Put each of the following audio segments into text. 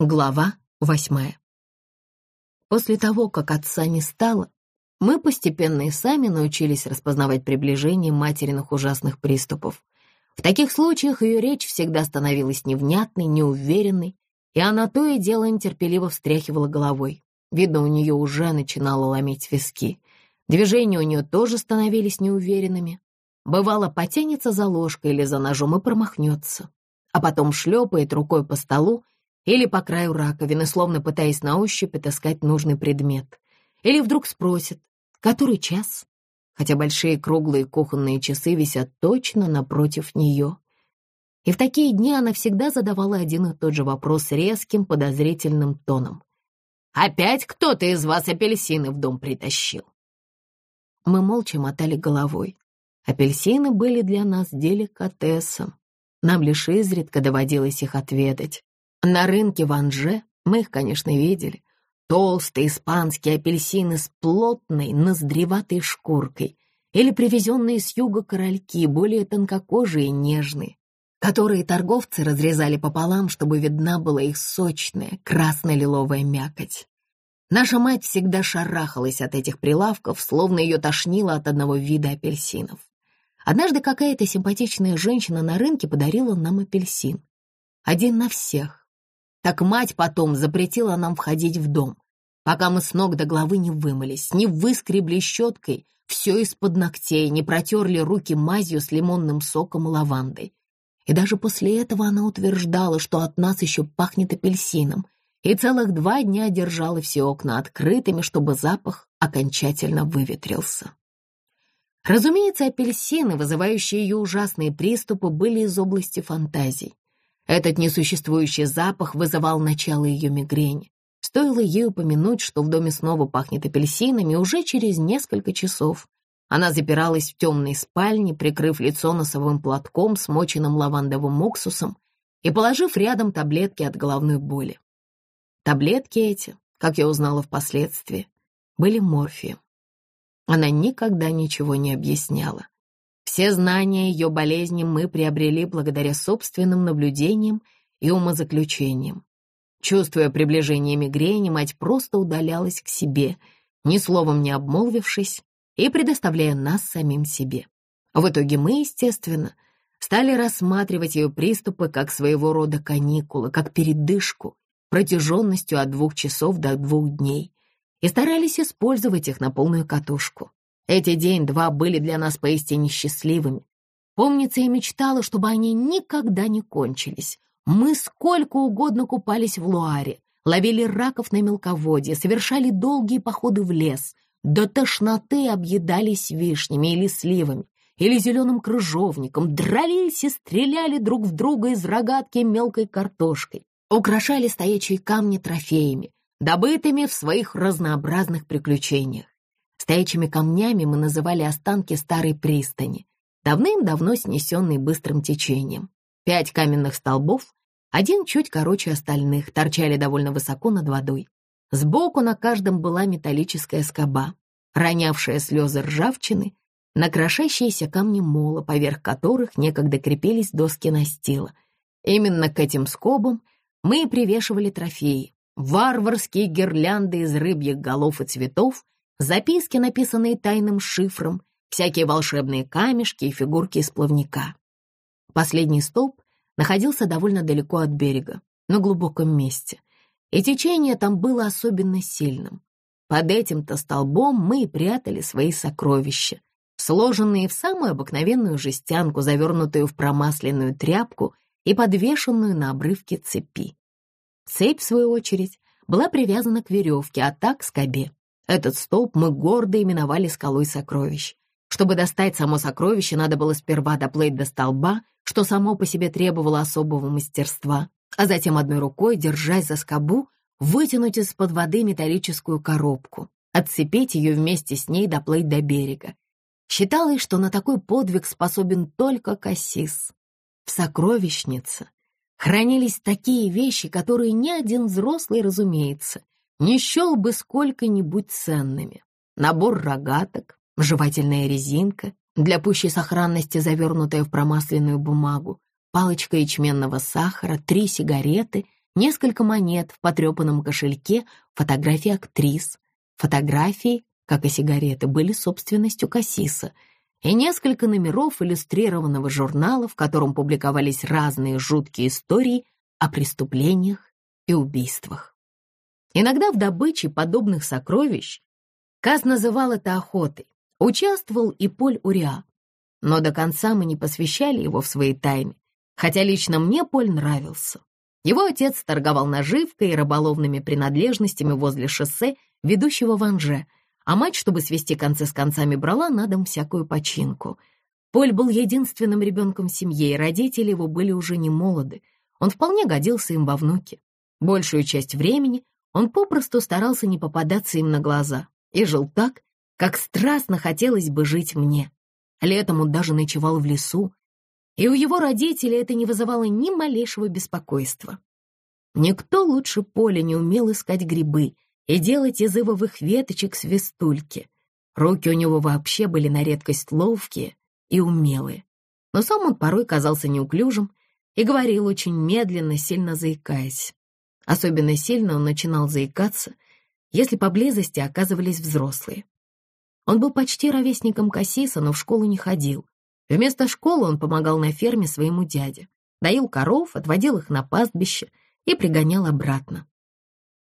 Глава восьмая. После того, как отца не стало, мы постепенно и сами научились распознавать приближение материных ужасных приступов. В таких случаях ее речь всегда становилась невнятной, неуверенной, и она то и дело нетерпеливо встряхивала головой. Видно, у нее уже начинало ломить виски. Движения у нее тоже становились неуверенными. Бывало, потянется за ложкой или за ножом и промахнется, а потом шлепает рукой по столу или по краю раковины, словно пытаясь на ощупь отыскать нужный предмет. Или вдруг спросит, который час? Хотя большие круглые кухонные часы висят точно напротив нее. И в такие дни она всегда задавала один и тот же вопрос резким, подозрительным тоном. «Опять кто-то из вас апельсины в дом притащил?» Мы молча мотали головой. Апельсины были для нас деликатесом. Нам лишь изредка доводилось их отведать. На рынке в Анже мы их, конечно, видели. Толстые испанские апельсины с плотной, ноздреватой шкуркой или привезенные с юга корольки, более тонкокожие и нежные, которые торговцы разрезали пополам, чтобы видна была их сочная красно-лиловая мякоть. Наша мать всегда шарахалась от этих прилавков, словно ее тошнило от одного вида апельсинов. Однажды какая-то симпатичная женщина на рынке подарила нам апельсин. Один на всех. Так мать потом запретила нам входить в дом, пока мы с ног до головы не вымылись, не выскребли щеткой все из-под ногтей, не протерли руки мазью с лимонным соком и лавандой. И даже после этого она утверждала, что от нас еще пахнет апельсином, и целых два дня держала все окна открытыми, чтобы запах окончательно выветрился. Разумеется, апельсины, вызывающие ее ужасные приступы, были из области фантазий. Этот несуществующий запах вызывал начало ее мигрени. Стоило ей упомянуть, что в доме снова пахнет апельсинами, уже через несколько часов она запиралась в темной спальне, прикрыв лицо носовым платком, смоченным лавандовым уксусом и положив рядом таблетки от головной боли. Таблетки эти, как я узнала впоследствии, были морфием. Она никогда ничего не объясняла. Все знания ее болезни мы приобрели благодаря собственным наблюдениям и умозаключениям. Чувствуя приближение мигрени, мать просто удалялась к себе, ни словом не обмолвившись и предоставляя нас самим себе. В итоге мы, естественно, стали рассматривать ее приступы как своего рода каникулы, как передышку, протяженностью от двух часов до двух дней, и старались использовать их на полную катушку. Эти день-два были для нас поистине счастливыми. Помнится, я мечтала, чтобы они никогда не кончились. Мы сколько угодно купались в Луаре, ловили раков на мелководье, совершали долгие походы в лес, до тошноты объедались вишнями или сливами, или зеленым крыжовником, дрались и стреляли друг в друга из рогатки мелкой картошкой, украшали стоячие камни трофеями, добытыми в своих разнообразных приключениях. Стоячими камнями мы называли останки старой пристани, давным-давно снесенной быстрым течением. Пять каменных столбов, один чуть короче остальных, торчали довольно высоко над водой. Сбоку на каждом была металлическая скоба, ронявшая слезы ржавчины, на камни мола, поверх которых некогда крепились доски настила. Именно к этим скобам мы и привешивали трофеи, варварские гирлянды из рыбьих голов и цветов, записки, написанные тайным шифром, всякие волшебные камешки и фигурки из плавника. Последний столб находился довольно далеко от берега, на глубоком месте, и течение там было особенно сильным. Под этим-то столбом мы и прятали свои сокровища, сложенные в самую обыкновенную жестянку, завернутую в промасленную тряпку и подвешенную на обрывке цепи. Цепь, в свою очередь, была привязана к веревке, а так к скобе. Этот столб мы гордо именовали скалой сокровищ. Чтобы достать само сокровище, надо было сперва доплыть до столба, что само по себе требовало особого мастерства, а затем одной рукой, держась за скобу, вытянуть из-под воды металлическую коробку, отцепить ее вместе с ней доплыть до берега. Считалось, что на такой подвиг способен только Кассис. В сокровищнице хранились такие вещи, которые ни один взрослый, разумеется, не счел бы сколько-нибудь ценными. Набор рогаток, жевательная резинка, для пущей сохранности завернутая в промасленную бумагу, палочка ячменного сахара, три сигареты, несколько монет в потрепанном кошельке, фотографии актрис. Фотографии, как и сигареты, были собственностью Кассиса, и несколько номеров иллюстрированного журнала, в котором публиковались разные жуткие истории о преступлениях и убийствах. Иногда в добыче подобных сокровищ Каз называл это охотой. Участвовал и Поль Уриа. Но до конца мы не посвящали его в свои тайны, хотя лично мне Поль нравился. Его отец торговал наживкой и рыболовными принадлежностями возле шоссе, ведущего в Анже, а мать, чтобы свести концы с концами, брала на дом всякую починку. Поль был единственным ребенком в семье, и родители его были уже не молоды. Он вполне годился им во внуки. Большую часть времени он попросту старался не попадаться им на глаза и жил так, как страстно хотелось бы жить мне. Летом он даже ночевал в лесу, и у его родителей это не вызывало ни малейшего беспокойства. Никто лучше Поля не умел искать грибы и делать из ивовых веточек свистульки. Руки у него вообще были на редкость ловкие и умелые. Но сам он порой казался неуклюжим и говорил очень медленно, сильно заикаясь. Особенно сильно он начинал заикаться, если поблизости оказывались взрослые. Он был почти ровесником Кассиса, но в школу не ходил. Вместо школы он помогал на ферме своему дяде, доил коров, отводил их на пастбище и пригонял обратно.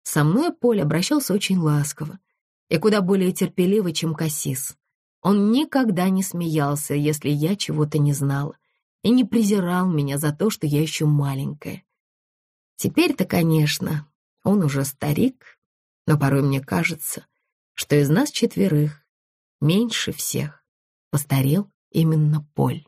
Со мной Поль обращался очень ласково и куда более терпеливо, чем Кассис. Он никогда не смеялся, если я чего-то не знала, и не презирал меня за то, что я еще маленькая. Теперь-то, конечно, он уже старик, но порой мне кажется, что из нас четверых меньше всех постарел именно Поль.